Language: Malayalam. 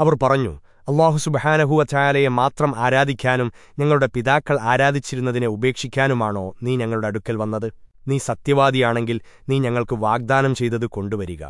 അവർ പറഞ്ഞു അള്ളാഹു സുബഹാനഹുവ ചായാലയെ മാത്രം ആരാധിക്കാനും ഞങ്ങളുടെ പിതാക്കൾ ആരാധിച്ചിരുന്നതിനെ ഉപേക്ഷിക്കാനുമാണോ നീ ഞങ്ങളുടെ അടുക്കൽ വന്നത്? നീ സത്യവാദിയാണെങ്കിൽ നീ ഞങ്ങൾക്ക് വാഗ്ദാനം ചെയ്തത് കൊണ്ടുവരിക.